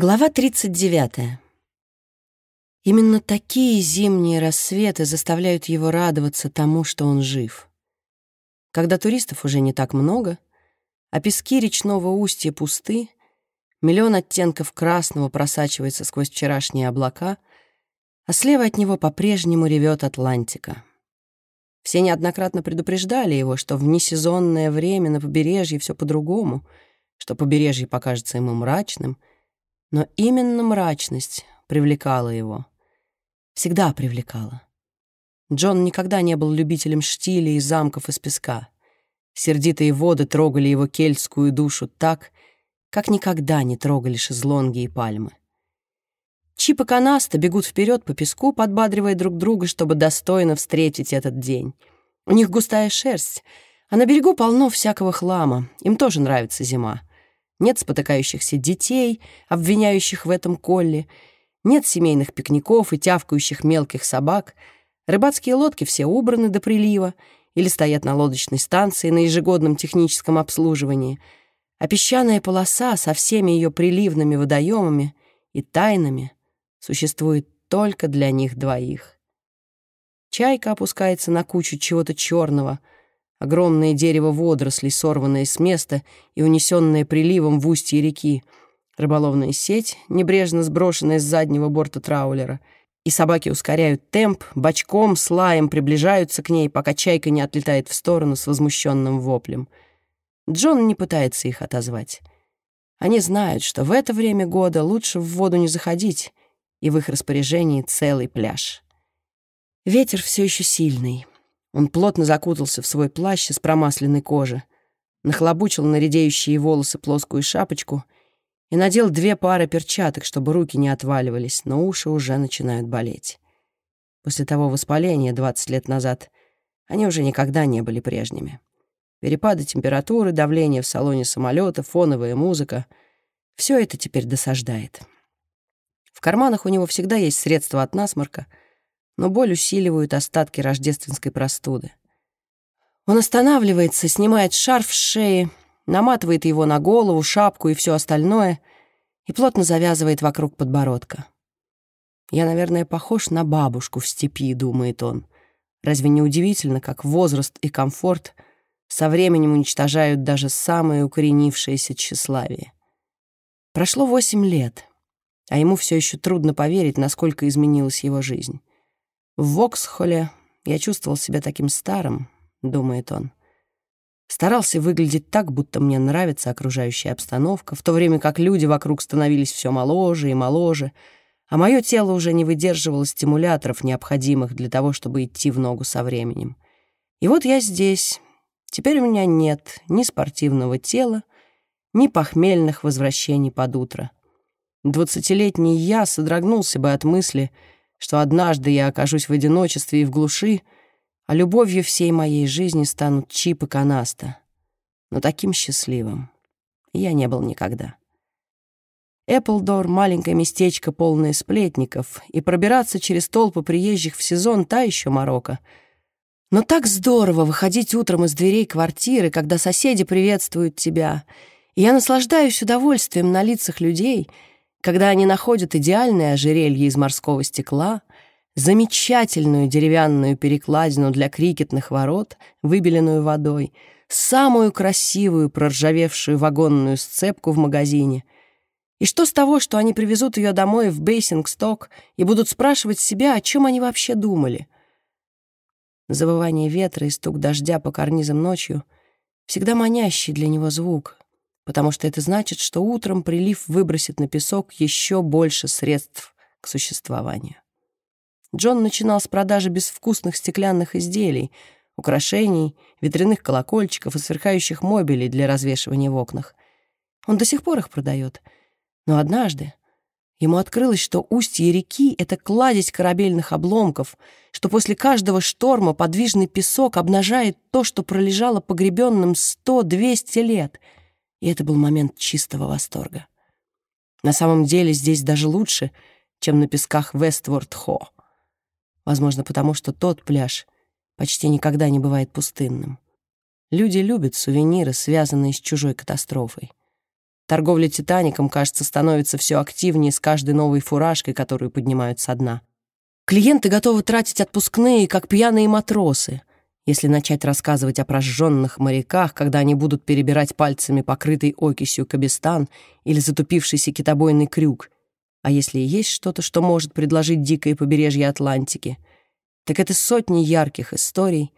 Глава 39. Именно такие зимние рассветы заставляют его радоваться тому, что он жив. Когда туристов уже не так много, а пески речного устья пусты, миллион оттенков красного просачивается сквозь вчерашние облака, а слева от него по-прежнему ревет Атлантика. Все неоднократно предупреждали его, что в несезонное время на побережье все по-другому, что побережье покажется ему мрачным — но именно мрачность привлекала его. Всегда привлекала. Джон никогда не был любителем штилей и замков из песка. Сердитые воды трогали его кельтскую душу так, как никогда не трогали шезлонги и пальмы. Чип и Канаста бегут вперед по песку, подбадривая друг друга, чтобы достойно встретить этот день. У них густая шерсть, а на берегу полно всякого хлама. Им тоже нравится зима. Нет спотыкающихся детей, обвиняющих в этом Колли. Нет семейных пикников и тявкающих мелких собак. Рыбацкие лодки все убраны до прилива или стоят на лодочной станции на ежегодном техническом обслуживании. А песчаная полоса со всеми ее приливными водоемами и тайнами существует только для них двоих. Чайка опускается на кучу чего-то черного — Огромное дерево водорослей, сорванное с места и унесенное приливом в устье реки, рыболовная сеть, небрежно сброшенная с заднего борта траулера, и собаки ускоряют темп, бочком, с лаем приближаются к ней, пока чайка не отлетает в сторону с возмущенным воплем. Джон не пытается их отозвать. Они знают, что в это время года лучше в воду не заходить, и в их распоряжении целый пляж. Ветер все еще сильный. Он плотно закутался в свой плащ из промасленной кожи, нахлобучил на волосы плоскую шапочку и надел две пары перчаток, чтобы руки не отваливались, но уши уже начинают болеть. После того воспаления 20 лет назад они уже никогда не были прежними. Перепады температуры, давление в салоне самолета, фоновая музыка — все это теперь досаждает. В карманах у него всегда есть средства от насморка — но боль усиливают остатки рождественской простуды. Он останавливается, снимает шарф с шеи, наматывает его на голову, шапку и все остальное и плотно завязывает вокруг подбородка. «Я, наверное, похож на бабушку в степи», — думает он. Разве не удивительно, как возраст и комфорт со временем уничтожают даже самое укоренившееся тщеславие? Прошло восемь лет, а ему все еще трудно поверить, насколько изменилась его жизнь. В Воксхолле я чувствовал себя таким старым, думает он. Старался выглядеть так, будто мне нравится окружающая обстановка, в то время как люди вокруг становились все моложе и моложе, а мое тело уже не выдерживало стимуляторов, необходимых для того, чтобы идти в ногу со временем. И вот я здесь. Теперь у меня нет ни спортивного тела, ни похмельных возвращений под утро. Двадцатилетний я содрогнулся бы от мысли — что однажды я окажусь в одиночестве и в глуши, а любовью всей моей жизни станут Чип и Канаста. Но таким счастливым я не был никогда. Эпплдор — маленькое местечко, полное сплетников, и пробираться через толпы приезжих в сезон — та еще морока. Но так здорово выходить утром из дверей квартиры, когда соседи приветствуют тебя, и я наслаждаюсь удовольствием на лицах людей — когда они находят идеальное ожерелье из морского стекла, замечательную деревянную перекладину для крикетных ворот, выбеленную водой, самую красивую проржавевшую вагонную сцепку в магазине. И что с того, что они привезут ее домой в Бейсингсток и будут спрашивать себя, о чем они вообще думали? Завывание ветра и стук дождя по карнизам ночью — всегда манящий для него звук, потому что это значит, что утром прилив выбросит на песок еще больше средств к существованию. Джон начинал с продажи безвкусных стеклянных изделий, украшений, ветряных колокольчиков и сверкающих мобилей для развешивания в окнах. Он до сих пор их продает. Но однажды ему открылось, что устье реки — это кладезь корабельных обломков, что после каждого шторма подвижный песок обнажает то, что пролежало погребенным сто-двести лет — и это был момент чистого восторга. На самом деле здесь даже лучше, чем на песках Вестворд-Хо. Возможно, потому что тот пляж почти никогда не бывает пустынным. Люди любят сувениры, связанные с чужой катастрофой. Торговля «Титаником», кажется, становится все активнее с каждой новой фуражкой, которую поднимают со дна. Клиенты готовы тратить отпускные, как пьяные матросы. Если начать рассказывать о прожженных моряках, когда они будут перебирать пальцами покрытый окисью кабестан или затупившийся китобойный крюк, а если и есть что-то, что может предложить дикое побережье Атлантики, так это сотни ярких историй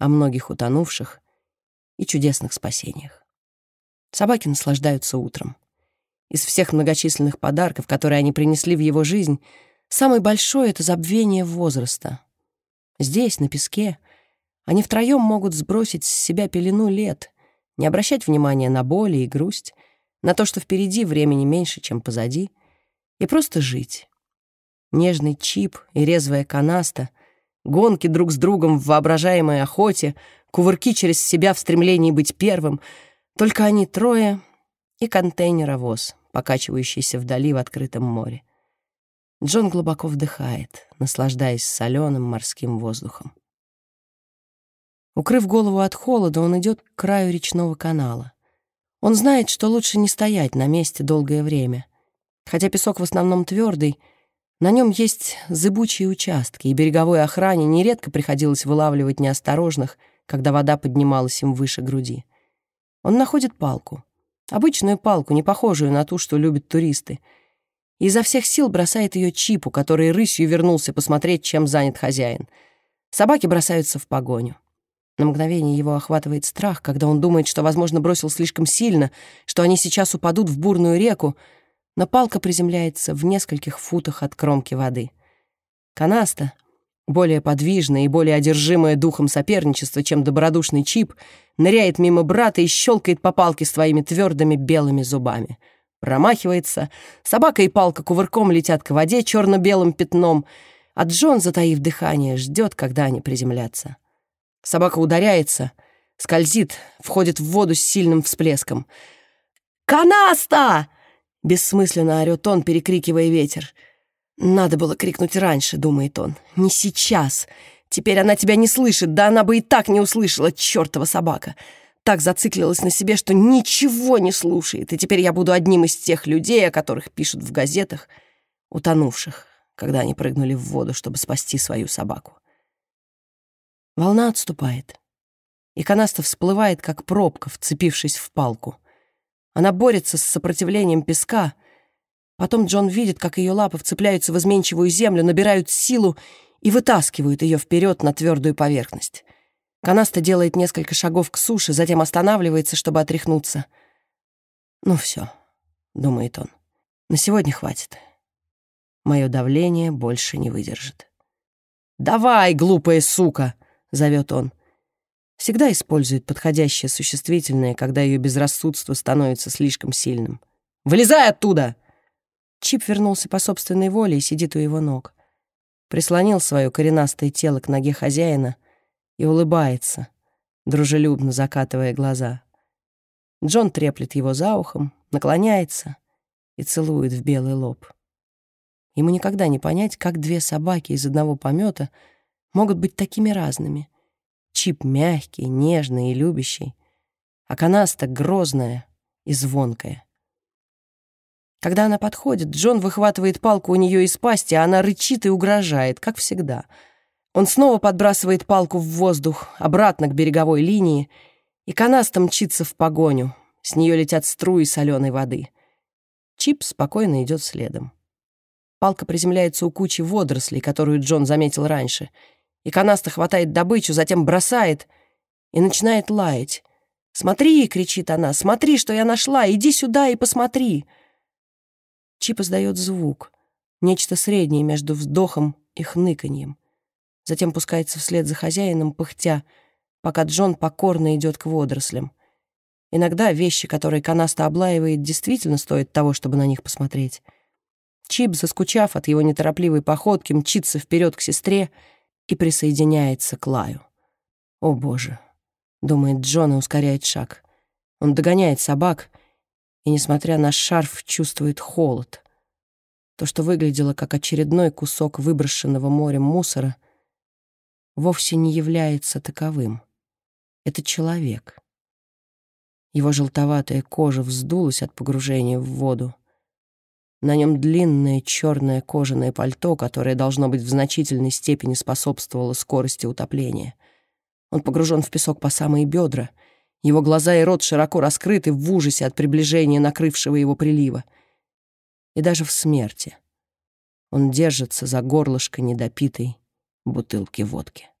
о многих утонувших и чудесных спасениях. Собаки наслаждаются утром. Из всех многочисленных подарков, которые они принесли в его жизнь, самый большой — это забвение возраста. Здесь, на песке, они втроем могут сбросить с себя пелену лет, не обращать внимания на боли и грусть, на то, что впереди времени меньше, чем позади, и просто жить. Нежный чип и резвая канаста, гонки друг с другом в воображаемой охоте, кувырки через себя в стремлении быть первым — только они трое и контейнеровоз, покачивающийся вдали в открытом море. Джон глубоко вдыхает, наслаждаясь соленым морским воздухом. Укрыв голову от холода, он идет к краю речного канала. Он знает, что лучше не стоять на месте долгое время. Хотя песок в основном твердый, на нем есть зыбучие участки, и береговой охране нередко приходилось вылавливать неосторожных, когда вода поднималась им выше груди. Он находит палку. Обычную палку, не похожую на ту, что любят туристы. И изо всех сил бросает ее Чипу, который рысью вернулся посмотреть, чем занят хозяин. Собаки бросаются в погоню. На мгновение его охватывает страх, когда он думает, что, возможно, бросил слишком сильно, что они сейчас упадут в бурную реку, но палка приземляется в нескольких футах от кромки воды. Канаста, более подвижная и более одержимая духом соперничества, чем добродушный Чип, ныряет мимо брата и щелкает по палке своими твердыми белыми зубами. Промахивается, собака и палка кувырком летят к воде черно-белым пятном, а Джон, затаив дыхание, ждет, когда они приземлятся. Собака ударяется, скользит, входит в воду с сильным всплеском. «Канаста!» — бессмысленно орёт он, перекрикивая ветер. «Надо было крикнуть раньше», — думает он. «Не сейчас. Теперь она тебя не слышит, да она бы и так не услышала, чертова собака. Так зациклилась на себе, что ничего не слушает, и теперь я буду одним из тех людей, о которых пишут в газетах, утонувших, когда они прыгнули в воду, чтобы спасти свою собаку». Волна отступает, и канаста всплывает, как пробка, вцепившись в палку. Она борется с сопротивлением песка — Потом Джон видит, как ее лапы вцепляются в изменчивую землю, набирают силу и вытаскивают ее вперед на твердую поверхность. Канаста делает несколько шагов к суше, затем останавливается, чтобы отряхнуться. «Ну все», — думает он, — «на сегодня хватит. Мое давление больше не выдержит». «Давай, глупая сука!» — зовет он. Всегда использует подходящее существительное, когда ее безрассудство становится слишком сильным. «Вылезай оттуда!» Чип вернулся по собственной воле и сидит у его ног. Прислонил свое коренастое тело к ноге хозяина и улыбается, дружелюбно закатывая глаза. Джон треплет его за ухом, наклоняется и целует в белый лоб. Ему никогда не понять, как две собаки из одного помета могут быть такими разными. Чип мягкий, нежный и любящий, а канаста грозная и звонкая. Когда она подходит, Джон выхватывает палку у нее из пасти, а она рычит и угрожает, как всегда. Он снова подбрасывает палку в воздух, обратно к береговой линии, и канаста мчится в погоню. С нее летят струи соленой воды. Чип спокойно идет следом. Палка приземляется у кучи водорослей, которую Джон заметил раньше, и канаста хватает добычу, затем бросает и начинает лаять. «Смотри!» — кричит она. «Смотри, что я нашла! Иди сюда и посмотри!» Чип издает звук, нечто среднее между вздохом и хныканьем. Затем пускается вслед за хозяином, пыхтя, пока Джон покорно идет к водорослям. Иногда вещи, которые канаста облаивает, действительно стоят того, чтобы на них посмотреть. Чип, заскучав от его неторопливой походки, мчится вперед к сестре и присоединяется к Лаю. «О, Боже!» — думает Джон и ускоряет шаг. Он догоняет собак — и, несмотря на шарф, чувствует холод. То, что выглядело как очередной кусок выброшенного морем мусора, вовсе не является таковым. Это человек. Его желтоватая кожа вздулась от погружения в воду. На нем длинное черное кожаное пальто, которое, должно быть, в значительной степени способствовало скорости утопления. Он погружен в песок по самые бедра. Его глаза и рот широко раскрыты в ужасе от приближения накрывшего его прилива. И даже в смерти он держится за горлышко недопитой бутылки водки.